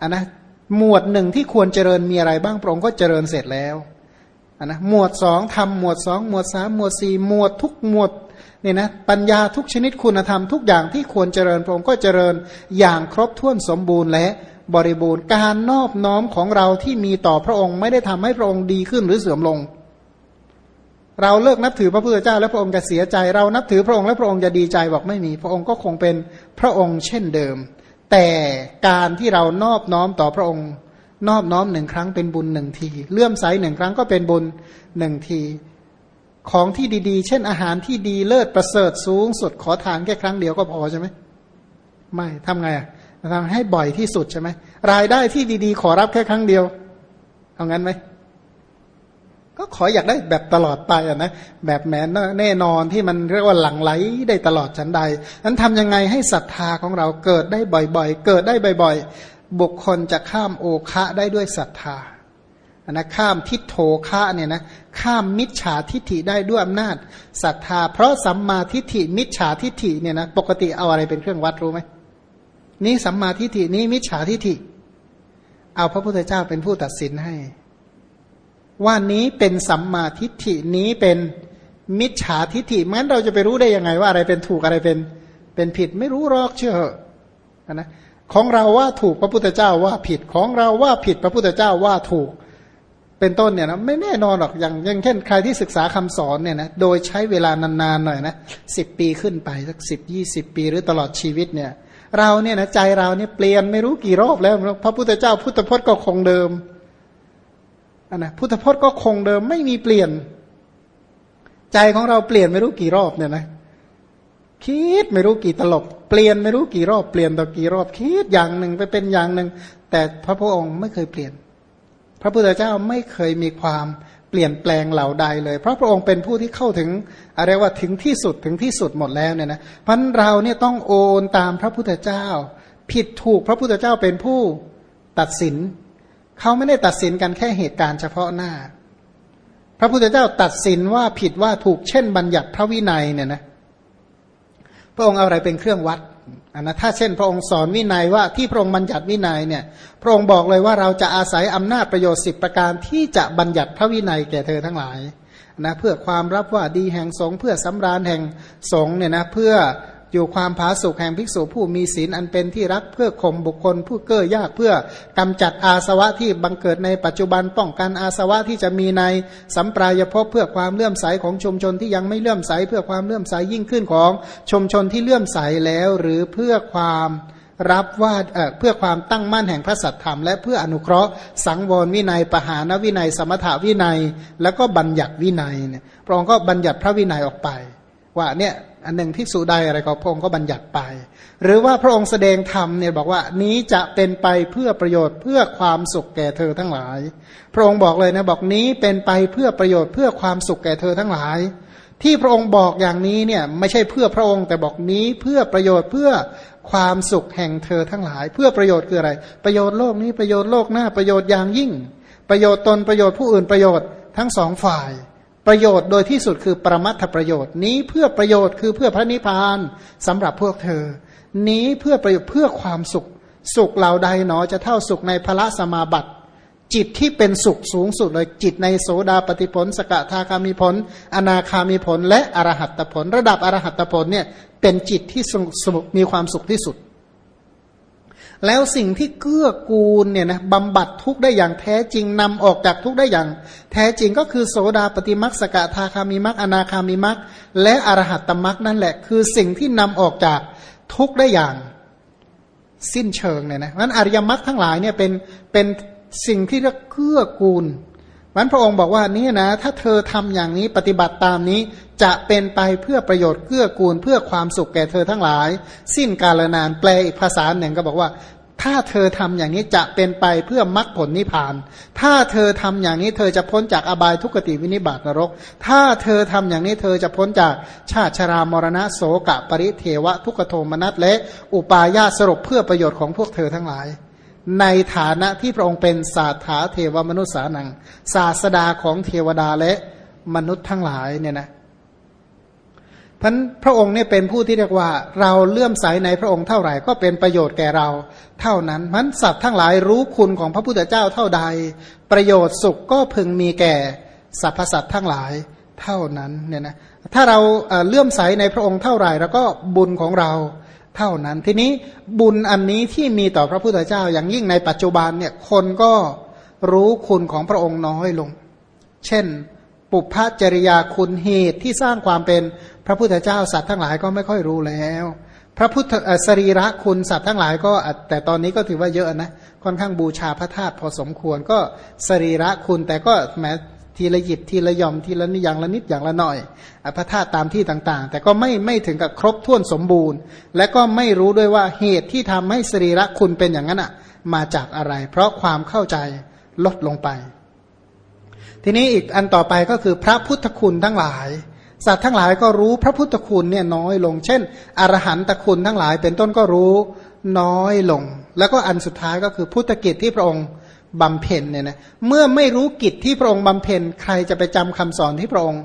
อันนะหมวดหนึ่งที่ควรเจริญมีอะไรบ้างพระองค์ก็เจริญเสร็จแล้วอันนะหมวดสองทำหมวดสองหมวดสามหมวดสี่หมวดทุกหมวดเนี่ยนะปัญญาทุกชนิดคุณธรรมทุกอย่างที่ควรเจริญพระองค์ก็เจริญอย่างครบถ้วนสมบูรณ์และบริบูรณ์การนอบน้อมของเราที่มีต่อพระองค์ไม่ได้ทำให้พระองค์ดีขึ้นหรือเสื่อมลง เราเลิกนับถือพระพุทธเจ้าแล้วพระองค์จะเสียใจ เรานับถือพระองค์แล้วพระองค์จะดีใจบอกไม่มี พระองค์ก็คงเป็นพระองค์เช่นเดิม แต่การที่เรานอบน้อมต่อพระองค์ นอบน้อมหนึ่งครั้งเป็นบุญหนึ่งที เลื่อมใสหนึ่งครั้งก็เป็นบุญหนึ่งที ของที่ดีๆ เช่นอาหารที่ดีเลิศประเสริฐสูงสุดขอทานแค่ครั้งเดียวก็พอใช่ไหมไม่ทำไงอะทำให้บ่อยที่สุดใช่ไหมรายได้ที่ดีๆ ขอรับแค่ครั้งเดียวเอางั้นไหม ก็ขออยากได้แบบตลอดไปอะนะแบบแม้แน่นอนที่มันเรียกว่าหลังไหลได้ตลอดชั้นใดนั้นทำยังไงให้ศรัทธาของเราเกิดได้บ่อยๆ เกิดได้บ่อยๆ บุคคลจะข้ามโอคะได้ด้วยศรัทธาอันะข้ามทิฏโถคะเนี่ยนะข้ามมิจฉาทิฏฐิได้ด้วยอำนาจศรัทธา เพราะสัมมาทิฏฐิมิจฉาทิฏฐิเนี่ยนะปกติเอาอะไรเป็นเครื่องวัดรู้ไหมนี่สัมมาทิฏฐินี้มิจฉาทิฏฐิ เอาพระพุทธเจ้าเป็นผู้ตัดสินให้ ว่านี้เป็นสัมมาทิฏฐินี้เป็นมิจฉาทิฏฐิงั้นเราจะไปรู้ได้ยังไงว่าอะไรเป็นถูกอะไรเป็นเป็นผิดไม่รู้หรอกเชื่อนะของเราว่าถูกพระพุทธเจ้าว่าผิดของเราว่าผิดพระพุทธเจ้าว่าถูกเป็นต้นเนี่ยนะไม่แน่นอนหรอกอย่างอย่างเช่นใครที่ศึกษาคำสอนเนี่ยนะโดยใช้เวลานานๆหน่อยนะสิบปีขึ้นไปสักสิบยี่สิบปีหรือตลอดชีวิตเนี่ย เราเนี่ยนะใจเราเนี่ยเปลี่ยนไม่รู้กี่รอบแล้วพระพุทธเจ้าพุทธพจน์ก็คงเดิม อันนะพุทธพจน์ก็คงเดิมไม่มีเปลี่ยน ใจของเราเปลี่ยนไม่รู้กี่รอบเนี่ยนะคิดไม่รู้กี่ตลบ เปลี่ยนไม่รู้กี่รอบเปลี่ยนต่อกี่รอบคิดอย่างหนึ่งไปเป็นอย่างหนึ่ง แต่พระพุทธองค์ไม่เคยเปลี่ยน พระพุทธเจ้าไม่เคยมีความเปลี่ยนแปลงเหล่าใดเลย เพราะพระองค์เป็นผู้ที่เข้าถึงอะไรว่าถึงที่สุดถึงที่สุดหมดแล้วเนี่ยนะพันเราเนี่ยต้องโอนตามพระพุทธเจ้า ผิดถูกพระพุทธเจ้าเป็นผู้ตัดสิน เขาไม่ได้ตัดสินกันแค่เหตุการณ์เฉพาะหน้า พระพุทธเจ้าตัดสินว่าผิดว่าถูกเช่นบัญญัติพระวินัยเนี่ยนะพระองค์เอาอะไรเป็นเครื่องวัดอันนะถ้าเช่นพระองค์สอนวินัยว่าที่พระองค์บัญญัติวินัยเนี่ย พระองค์บอกเลยว่าเราจะอาศัยอำนาจประโยชน์สิบประการที่จะบัญญัติพระวินัยแก่เธอทั้งหลายนะเพื่อความรับว่าดีแห่งสงเพื่อสำราญแห่งสงเนี่ยนะเพื่อ อยู่ความผาสุกแห่งภิกษุผู้มีศีลอันเป็นที่รักเพื่อข่มบุคคล ผู้เก้อยากเพื่อกำจัดอาสวะที่บังเกิดในปัจจุบันป้องกันอาสวะที่จะมีในสัมปรายภพเพื่อความเลื่อมใสของชุมชนที่ยังไม่เลื่อมใสเพื่อความเลื่อมใสยิ่งขึ้นของชุมชนที่เลื่อมใสแล้ว หรือเพื่อความรับว่าเเพื่อความตั้งมั่นแห่งพระสัตธรรม และเพื่ออนุเคราะห์สังวรวินัยปหานวินัย สมถาวินัย แล้วก็บัญญัติวินัยเนี่ยพระองค์ก็บัญญัติพระวินัยออกไป ว่าเนี่ยอันหนึ่งที่สุใดอะไรก็พระองค์ก็บัญญัติไป หรือว่าพระองค์แสดงธรรมเนี่ยบอกว่านี้จะเป็นไปเพื่อประโยชน์เพื่อความสุขแก่เธอทั้งหลาย พระองค์บอกเลยนะบอกนี้เป็นไปเพื่อประโยชน์เพื่อความสุขแก่เธอทั้งหลาย ที่พระองค์บอกอย่างนี้เนี่ยไม่ใช่เพื่อพระองค์แต่บอกนี้เพื่อประโยชน์เพื่อความสุขแห่งเธอทั้งหลาย เพื่อประโยชน์คืออะไร ประโยชน์โลกนี้ประโยชน์โลกหน้าประโยชน์อย่างยิ่ง ประโยชน์ตนประโยชน์ผู้อื่นประโยชน์ทั้งสองฝ่าย ประโยชน์โดยที่สุดคือประมัตประโยชน์นี้เพื่อประโยชน์คือเพื่อพระนิพพานสำหรับพวกเธอ นี้เพื่อประโยชน์เพื่อความสุข สุขเหล่าใดหนอจะเท่าสุขในพระสมาบัติ จิตที่เป็นสุขสูงสุดเลยจิตในโสดาปฏิผล สกทาคามีผล อนาคามีผล และอรหัตผล ระดับอรหัตผลเนี่ยเป็นจิตที่สมีความสุขที่สุด แล้วสิ่งที่เกื้อกูลเนี่ยนะบำบัดทุกได้อย่างแท้จริงนำออกจากทุกได้อย่าง แท้จริงก็คือโสดาปฏิมักสกทาคามิมักอนาคามิมักและอรหัตตมักนั่นแหละ คือสิ่งที่นำออกจากทุกได้อย่างสิ้นเชิงเนี่ยนะนั้นอริยมรรคทั้งหลายเนี่ยเป็นเป็นสิ่งที่เรียกเกื้อกูล มันพระองค์บอกว่านี่นะ ถ้าเธอทำอย่างนี้ปฏิบัติตามนี้จะเป็นไปเพื่อประโยชน์เกื้อกูลเพื่อความสุขแก่เธอทั้งหลาย สิ้นกาลนานแปลอีกภาษาหนึ่งก็บอกว่า ถ้าเธอทำอย่างนี้จะเป็นไปเพื่อมรรคผลนิพพาน ถ้าเธอทำอย่างนี้เธอจะพ้นจากอบายทุกติวินิบาตนรก ถ้าเธอทำอย่างนี้เธอจะพ้นจากชาติชรามรณะโสกะปริเทวะทุกโทมนัสและอุปาญาสรุปเพื่อประโยชน์ของพวกเธอทั้งหลาย ในฐานะที่พระองค์เป็นศาสถาเทวมนุษย์สานัง ศาสดาของเทวดาและมนุษย์ทั้งหลายเนี่ยนะพันพระองค์เนี่ยเป็นผู้ที่เรียกว่าเราเลื่อมใสในพระองค์เท่าไหร่ก็เป็นประโยชน์แก่เรา เท่านั้นพันสัตว์ทั้งหลายรู้คุณของพระพุทธเจ้าเท่าใด ประโยชน์สุขก็พึงมีแก่สรรพสัตว์ทั้งหลายเท่านั้นเนี่ยนะถ้าเราเลื่อมใสในพระองค์เท่าไหร่ แล้วก็บุญของเรา เท่านั้นทีนี้บุญอันนี้ที่มีต่อพระพุทธเจ้า อย่างยิ่งในปัจจุบันเนี่ยคนก็รู้คุณของพระองค์น้อยลง เช่น ปุพพจริยาคุณเหตุที่สร้างความเป็นพระพุทธเจ้าสัตว์ทั้งหลายก็ไม่ค่อยรู้แล้ว พระพุทธสรีระคุณสัตว์ทั้งหลายก็แต่ตอนนี้ก็ถือว่าเยอะนะค่อนข้างบูชาพระธาตุพอสมควรก็สรีระคุณแต่ก็แม้ ทีละหยิบทีละย่อมทีละนิอย่างละนิดอย่างละหน่อยพระธาตุตามที่ต่างๆ แต่ก็ไม่ไม่ถึงกับครบถ้วนสมบูรณ์ และก็ไม่รู้ด้วยว่าเหตุที่ทำให้สรีระคุณเป็นอย่างนั้นอะมาจากอะไร เพราะความเข้าใจลดลงไป ทีนี้อีกอันต่อไปก็คือพระพุทธคุณทั้งหลายสัตว์ทั้งหลายก็รู้พระพุทธคุณเนี่ยน้อยลง เช่น อรหันตคุณทั้งหลายเป็นต้นก็รู้น้อยลง แล้วก็อันสุดท้ายก็คือพุทธกิจที่พระองค์ บำเพ็ญเนี่ยนะเมื่อไม่รู้กิจที่พระองค์บำเพ็ญใครจะไปจำคำสอนที่พระองค์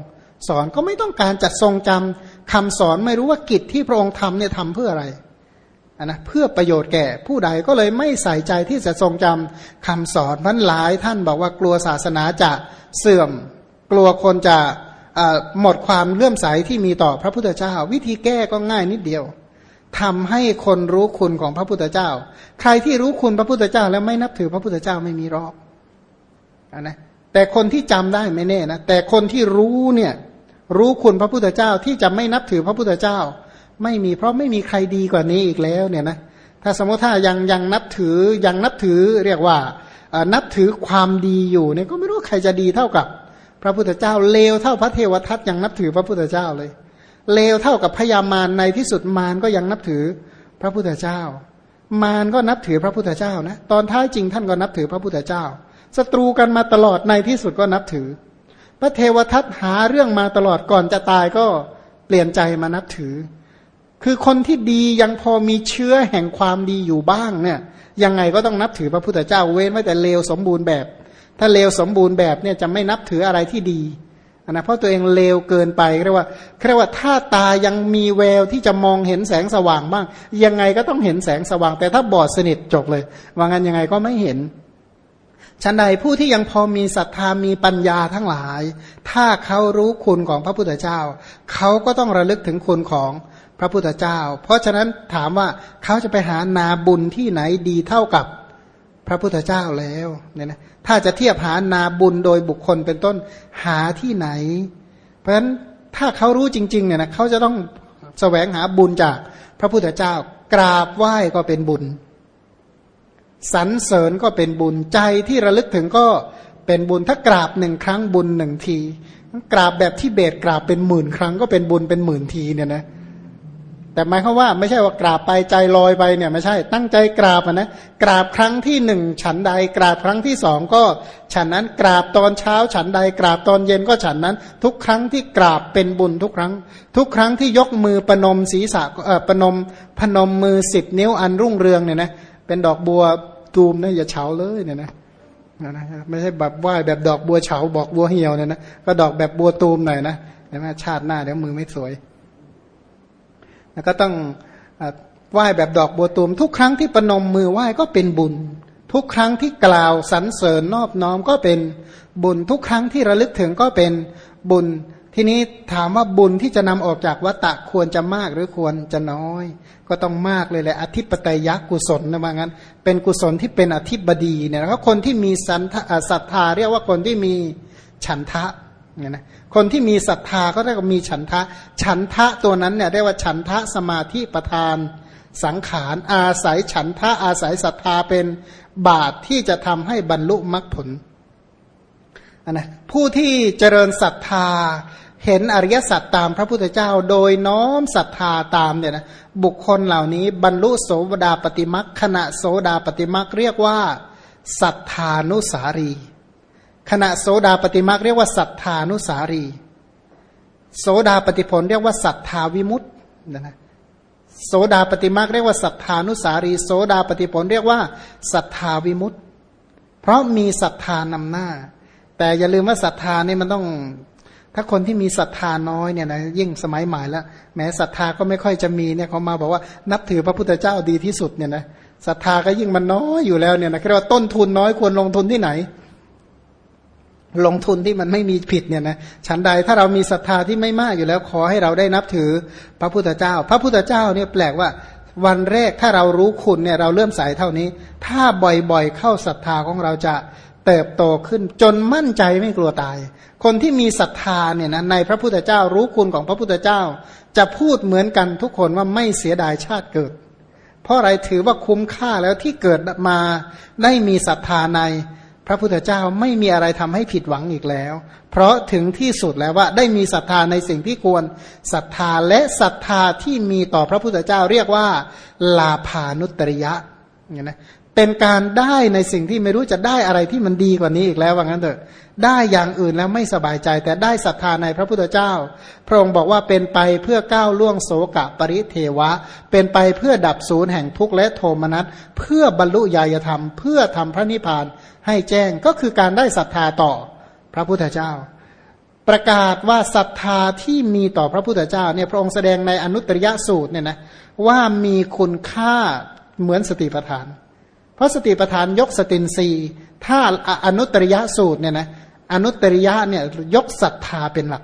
สอนก็ไม่ต้องการจัดทรงจำคำสอนไม่รู้ว่ากิจที่พระองค์ทำเนี่ยทำเพื่ออะไรนะเพื่อประโยชน์แก่ผู้ใดก็เลยไม่ใส่ใจที่จะทรงจำคำสอนมันหลายท่านบอกว่ากลัวศาสนาจะเสื่อม กลัวคนจะหมดความเลื่อมใสที่มีต่อพระพุทธเจ้าวิธีแก้ก็ง่ายนิดเดียว ทำให้คนรู้คุณของพระพุทธเจ้า ใครที่รู้คุณพระพุทธเจ้า แล้วไม่นับถือพระพุทธเจ้าไม่มีรอกอนะแต่คนที่จำได้ไม่แน่นะแต่คนที่รู้เนี่ยรู้คุณพระพุทธเจ้าที่จะไม่นับถือพระพุทธเจ้า ไม่มีเพราะไม่มีใครดีกว่านี้อีกแล้วเนี่ยนะถ้าสมมติถ้ายังยังนับถือยังนับถือเรียกว่านับถือความดีอยู่เนี่ยก็ไม่รู้ใครจะดีเท่ากับ พระพุทธเจ้าเลวเท่าพระเทวทัตยังนับถือพระพุทธเจ้าเลย เลวเท่ากับพญามารในที่สุดมารก็ยังนับถือพระพุทธเจ้า มารก็นับถือพระพุทธเจ้านะตอนท้ายจริงท่านก็นับถือพระพุทธเจ้าศัตรูกันมาตลอดในที่สุดก็นับถือ พระเทวทัตหาเรื่องมาตลอดก่อนจะตายก็เปลี่ยนใจมานับถือ คือคนที่ดียังพอมีเชื้อแห่งความดีอยู่บ้างเนี่ยยังไงก็ต้องนับถือพระพุทธเจ้าเว้นไว้แต่เลวสมบูรณ์แบบ ถ้าเลวสมบูรณ์แบบเนี่ยจะไม่นับถืออะไรที่ดี นะเพราะตัวเองเลวเกินไปเรียกว่าเรียกว่าถ้าตายังมีแววที่จะมองเห็นแสงสว่างบ้าง ยังไงก็ต้องเห็นแสงสว่าง แต่ถ้าบอดสนิทจบเลย ว่างั้นยังไงก็ไม่เห็นฉันใดผู้ที่ยังพอมีศรัทธามีปัญญาทั้งหลาย ถ้าเขารู้คุณของพระพุทธเจ้า เขาก็ต้องระลึกถึงคุณของพระพุทธเจ้า เพราะฉะนั้นถามว่าเขาจะไปหานาบุญที่ไหนดีเท่ากับ พระพุทธเจ้าแล้วเนี่ยนะถ้าจะเทียบหานาบุญโดยบุคคลเป็นต้นหาที่ไหน เพราะฉะนั้นถ้าเขารู้จริงๆเนี่ยนะเขาจะต้องแสวงหาบุญจากพระพุทธเจ้ากราบไหว้ก็เป็นบุญสรรเสริญก็เป็นบุญใจที่ระลึกถึงก็เป็นบุญถ้ากราบหนึ่งครั้งบุญหนึ่งที กราบแบบที่เบสกราบเป็นหมื่นครั้งก็เป็นบุญเป็นหมื่นทีเนี่ยนะ แต่หมายความว่าไม่ใช่ว่ากราบไปใจลอยไปเนี่ยไม่ใช่ตั้งใจกราบนะกราบครั้งที่หนึ่งฉันใด กราบครั้งที่สองก็ฉันนั้นกราบตอนเช้าฉันใด กราบตอนเย็นก็ฉันนั้น ทุกครั้งที่กราบเป็นบุญทุกครั้ง ทุกครั้งที่ยกมือประนมศีรษะเอ่อประนมพนมมือสิบนิ้วอันรุ่งเรืองเนี่ยนะเป็นดอกบัวตูมนะอย่าเฉาเลยเนี่ยนะนะไม่ใช่แบบไหว้แบบดอกบัวเฉาบอกบัวเหี่ยวเนี่ยนะก็ดอกแบบบัวตูมหน่อยนะใช่ไหมชาติหน้าเดี๋ยวมือไม่สวย แล้วก็ต้องไหว้แบบดอกบัวตูม ทุกครั้งที่ประนมมือไหว้ก็เป็นบุญ ทุกครั้งที่กล่าวสรรเสริญนอบน้อมก็เป็นบุญ ทุกครั้งที่ระลึกถึงก็เป็นบุญ ทีนี้ถามว่าบุญที่จะนำออกจากวัตตะควรจะมากหรือควรจะน้อย ก็ต้องมากเลยแหละอธิปไตยกุศลนะว่างั้น เป็นกุศลที่เป็นอธิบดีเนี่ยแล้วคนที่มีสันศรัทธาเรียกว่าคนที่มีฉันทะเนี่ยนะ คนที่มีศรัทธาก็ได้ก็มีฉันทะ ฉันทะตัวนั้นเนี่ยได้ว่าฉันทะสมาธิประธานสังขารอาศัยฉันทะอาศัยศรัทธาเป็นบาตรที่จะทำให้บรรลุมรรคผลนนะผู้ที่เจริญศรัทธาเห็นอริยสัจตามพระพุทธเจ้า โดยน้อมศรัทธาตามเนี่ยนะบุคคลเหล่านี้บรรลุโสดาปฏิมักขณะโสดาปฏิมักเรียกว่าศรัทธานุสารี ขณะโสดาปฏิมาเรียกว่าศรัทธานุสารี โสดาปฏิผลเรียกว่าศรัทธาวิมุตต์นะนะโสดาปฏิมาเรียกว่าศรัทธานุสารี โสดาปฏิผลเรียกว่าศรัทธาวิมุตต์เพราะมีศรัทธานำหน้า แต่อย่าลืมว่าศรัทธานี่มันต้อง ถ้าคนที่มีศรัทธาน้อยเนี่ยนะยิ่งสมัยใหม่แล้วแม้ศรัทธาก็ไม่ค่อยจะมีเนี่ยเขามาบอกว่านับถือพระพุทธเจ้าดีที่สุดเนี่ยนะศรัทธาก็ยิ่งมันน้อยอยู่แล้วเนี่ยนะเรียกว่าต้นทุนน้อยควรลงทุนที่ไหน ลงทุนที่มันไม่มีผิดเนี่ยนะฉันใดถ้าเรามีศรัทธาที่ไม่มากอยู่แล้วขอให้เราได้นับถือพระพุทธเจ้า พระพุทธเจ้าเนี่ยแปลกว่าวันแรกถ้าเรารู้คุณเนี่ยเราเริ่มใสเท่านี้ ถ้าบ่อยๆ เข้าศรัทธาของเราจะเติบโตขึ้นจนมั่นใจไม่กลัวตาย คนที่มีศรัทธาเนี่ยนะในพระพุทธเจ้ารู้คุณของพระพุทธเจ้า จะพูดเหมือนกันทุกคนว่าไม่เสียดายชาติเกิด เพราะอะไรถือว่าคุ้มค่าแล้วที่เกิดมาได้มีศรัทธาใน พระพุทธเจ้าไม่มีอะไรทำให้ผิดหวังอีกแล้ว เพราะถึงที่สุดแล้วว่าได้มีศรัทธาในสิ่งที่ควรศรัทธาและศรัทธาที่มีต่อพระพุทธเจ้าเรียกว่า ลาภานุตริยะ เนี่ยนะเป็นการได้ในสิ่งที่ไม่รู้จะได้อะไรที่มันดีกว่านี้อีกแล้วว่างั้นเถอะ ได้อย่างอื่นแล้วไม่สบายใจ แต่ได้ศรัทธาในพระพุทธเจ้า พระองค์บอกว่าเป็นไปเพื่อก้าวล่วงโสกะปริเทวะ เป็นไปเพื่อดับศูนย์แห่งทุกข์และโทมนัสเพื่อบรรลุญาณธรรม เพื่อทำพระนิพพานให้แจ้งก็คือการได้ศรัทธาต่อพระพุทธเจ้า ประกาศว่าศรัทธาที่มีต่อพระพุทธเจ้าเนี่ยพระองค์แสดงในอนุตริยสูตรเนี่ยนะว่ามีคุณค่า เหมือนสติปัฏฐาน เพราะสติปัฏฐานยกสตินรีถ้าอนุตริยสูตรเนี่ยนะอนุตริยะเนี่ยยกศรัทธาเป็นหลัก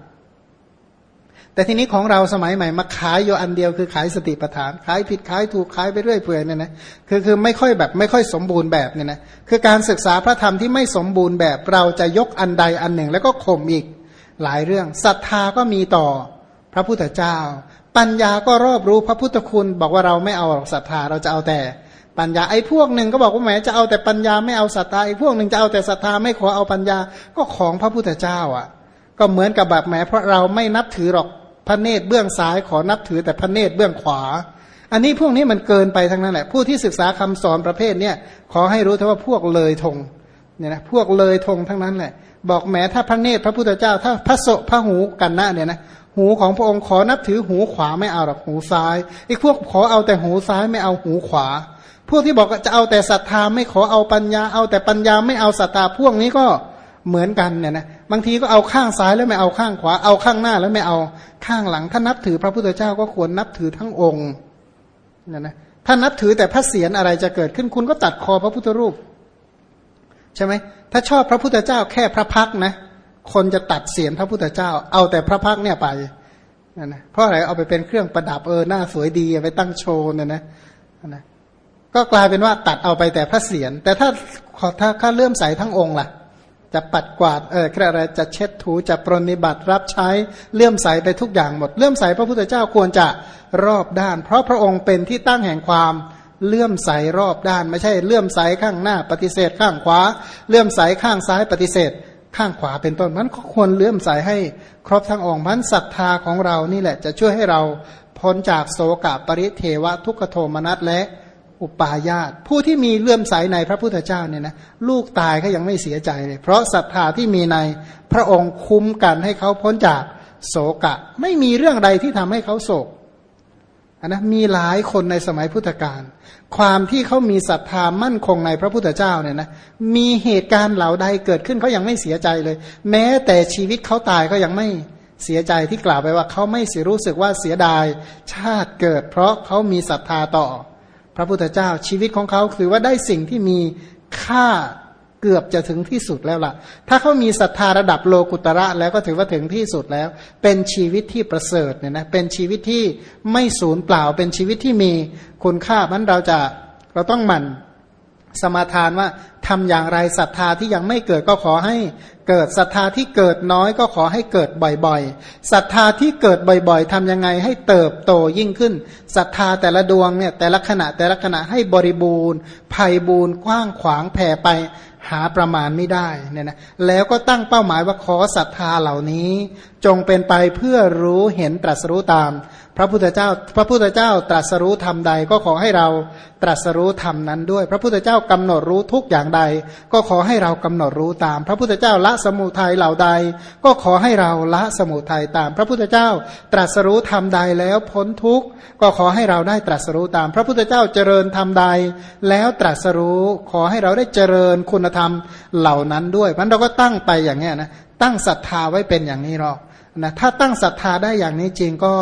แต่ทีนี้ของเราสมัยใหม่มาขายอยู่อันเดียวคือขายสติปัฏฐาน ขายผิดขายถูกขายไปเรื่อยเปื่อยเนี่ยนะคือคือไม่ค่อยแบบไม่ค่อยสมบูรณ์แบบเนี่ยนะคือการศึกษาพระธรรมที่ไม่สมบูรณ์แบบเราจะยกอันใดอันหนึ่ง แล้วก็ข่มอีกหลายเรื่องศรัทธาก็มีต่อพระพุทธเจ้า ปัญญาก็รอบรู้พระพุทธคุณ บอกว่าเราไม่เอาศรัทธาเราจะเอาแต่ ปัญญาไอ้พวกหนึ่งก็บอกว่าแหมจะเอาแต่ปัญญาไม่เอาศรัทธาไอ้พวกหนึ่งจะเอาแต่ศรัทธาไม่ขอเอาปัญญาก็ของพระพุทธเจ้าอะ ก็เหมือนกับแบบแหมเพราะเราไม่นับถือหรอกพระเนตรเบื้องซ้ายขอนับถือแต่พระเนตรเบื้องขวา อันนี้พวกนี้มันเกินไปทั้งนั้นแหละผู้ที่ศึกษาคำสอนประเภทเนี้ยขอให้รู้เถอะว่าพวกเลยทงเนี่ยนะพวกเลยทงทั้งนั้นแหละ บอกแหมถ้าพระเนตรพระพุทธเจ้า ถ้าพระโสพระหูกันนะเนี่ยนะ หูของพระองค์ขอนับถือหูขวาไม่เอาหรอกหูซ้ายไอีกพวกขอเอาแต่หูซ้ายไม่เอาหูขวา พวกที่บอกจะเอาแต่ศรัทธาไม่ขอเอาปัญญา เอาแต่ปัญญาไม่เอาศรัทธาพวกนี้ก็เหมือนกันเนี่ยนะบางทีก็เอาข้างซ้ายแล้วไม่เอาข้างขวา เอาข้างหน้าแล้วไม่เอาข้างหลัง ถ้านับถือพระพุทธเจ้าก็ควรนับถือทั้งองค์เนี่ยนะถ้านับถือแต่พระเศียรอะไรจะเกิดขึ้นคุณก็ตัดคอพระพุทธรูป ใช่ไหมถ้าชอบพระพุทธเจ้าแค่พระพักนะ คนจะตัดเสียรพระพุทธเจ้า เอาแต่พระพักเนี่ยไปนั่นนะเพราะอะไรเอาไปเป็นเครื่องประดับเออหน้าสวยดีไปตั้งโชว์เนี่ยนะนะก็กลายเป็นว่าตัดเอาไปแต่พระเศียรแต่ถ้าถ้าข้าเลื่อมใสทั้งองค์ล่ะ จะปัดกวาดเอออะไรจะเช็ดถูจะปรนิบัติรับใช้เลื่อมใสไปทุกอย่างหมด เลื่อมใสพระพุทธเจ้าควรจะรอบด้าน เพราะพระองค์เป็นที่ตั้งแห่งความเลื่อมใสรอบด้าน ไม่ใช่เลื่อมใสข้างหน้าปฏิเสธข้างขวา เลื่อมใสข้างซ้ายปฏิเสธ ข้างขวาเป็นต้นมันก็ควรเลื่อมใสให้ครบทั้งองค์มันศรัทธาของเรานี่แหละ จะช่วยให้เราพ้นจากโศกะปริเทวะทุกขโทมนัสและอุปาญาตผู้ที่มีเลื่อมใสในพระพุทธเจ้าเนี่ยนะลูกตายก็ยังไม่เสียใจเลย เพราะศรัทธาที่มีในพระองค์คุ้มกันให้เขาพ้นจากโศกะ ไม่มีเรื่องใดที่ทำให้เขาโศก นนะมีหลายคนในสมัยพุทธกาลความที่เขามีศรัทธามั่นคงในพระพุทธเจ้าเนี่ยนะมีเหตุการณ์เหล่าใดเกิดขึ้นเขายังไม่เสียใจเลย แม้แต่ชีวิตเขาตายก็ยังไม่เสียใจที่กล่าวไปว่าเขาไม่เสียรู้สึกว่าเสียดายชาติเกิด เพราะเขามีศรัทธาต่อ พระพุทธเจ้าชีวิตของเขาคือว่าได้สิ่งที่มีค่า เกือบจะถึงที่สุดแล้วล่ะ ถ้าเขามีศรัทธาระดับโลกุตระแล้วก็ถือว่าถึงที่สุดแล้ว เป็นชีวิตที่ประเสริฐเนี่ยนะ เป็นชีวิตที่ไม่สูญเปล่า เป็นชีวิตที่มีคุณค่ามันเราจะเราต้องหมั่นสมาทานว่าทำอย่างไรศรัทธาที่ยังไม่เกิดก็ขอให้เกิดศรัทธาที่เกิดน้อยก็ขอให้เกิดบ่อยๆศรัทธาที่เกิดบ่อยๆทำยังไงให้เติบโตยิ่งขึ้นศรัทธาแต่ละดวงเนี่ยแต่ละขณะแต่ละขณะให้บริบูรณ์ภัยบูรณ์กว้างขวางแผ่ไป หาประมาณไม่ได้เนี่ยนะแล้วก็ตั้งเป้าหมายว่าขอศรัทธาเหล่านี้ จงเป็นไปเพื่อรู้เห็นตรัสรู้ตาม พระพุทธเจ้า พระพุทธเจ้าตรัสรู้ธรรมใด ก็ขอให้เราตรัสรู้ธรรมนั้นด้วย พระพุทธเจ้ากำหนดรู้ทุกอย่างใด ก็ขอให้เรากำหนดรู้ตาม พระพุทธเจ้าละสมุทัยเหล่าใด ก็ขอให้เราละสมุทัยตาม พระพุทธเจ้าตรัสรู้ธรรมใดแล้วพ้นทุกข์ก็ขอให้เราได้ตรัสรู้ตาม พระพุทธเจ้าเจริญธรรมใด แล้วตรัสรู้ขอให้เราได้เจริญคุณธรรมเหล่านั้นด้วยมันเราก็ตั้งไปอย่างนี้นะตั้งศรัทธาไว้เป็นอย่างนี้หรอกนะถ้าตั้งศรัทธาได้อย่างนี้จริงก็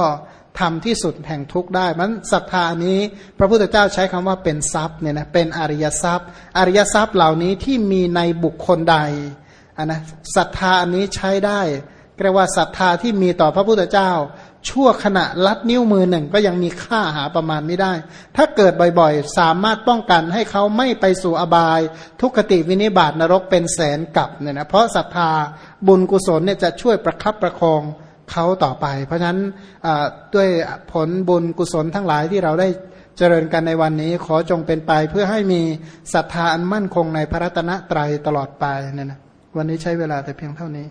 ทำที่สุดแห่งทุกข์ได้ มันศรัทธานี้ พระพุทธเจ้าใช้คำว่าเป็นทรัพย์เนี่ยนะเป็นอริยทรัพย์ อริยทรัพย์เหล่านี้ที่มีในบุคคลใดนนะศรัทธาอันนี้ใช้ได้เรียกว่าศรัทธาที่มีต่อพระพุทธเจ้า ชั่วขณะลัดนิ้วมือหนึ่งก็ยังมีค่าหาประมาณไม่ได้ ถ้าเกิดบ่อยๆ สามารถป้องกันให้เขาไม่ไปสู่อบาย ทุกขติวินิบาตนรกเป็นแสนกับเนี่ยนะเพราะศรัทธาบุญกุศลเนี่ยจะช่วยประคับประคองเขาต่อไป เพราะฉะนั้นด้วยผลบุญกุศลทั้งหลายที่เราได้เจริญกันในวันนี้ขอจงเป็นไปเพื่อให้มีศรัทธาอันมั่นคงในพระรัตนตรัยตลอดไปเนี่ยนะวันนี้ใช้เวลาแต่เพียงเท่านี้